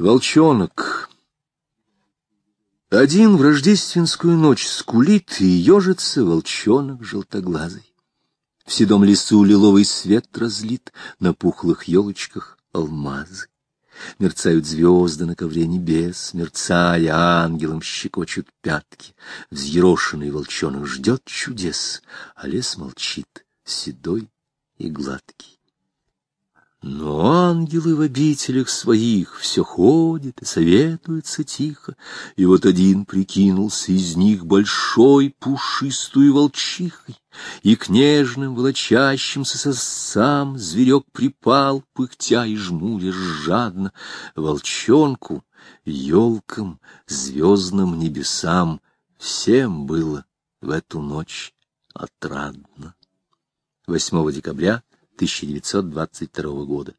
Волчонок. Один в рождественскую ночь скулит и ежится волчонок желтоглазый. В седом лесу лиловый свет разлит, на пухлых елочках алмазы. Мерцают звезды на ковре небес, мерцая ангелом щекочут пятки. Взъерошенный волчонок ждет чудес, а лес молчит, седой и гладкий. Но ангелы в обителях своих все ходят и советуются тихо, и вот один прикинулся из них большой пушистую волчихой, и к нежным волочащимся сосам зверек припал, пыхтя и жмуря жадно, волчонку, елкам, звездным небесам, всем было в эту ночь отрадно. 8 декабря 1922 года.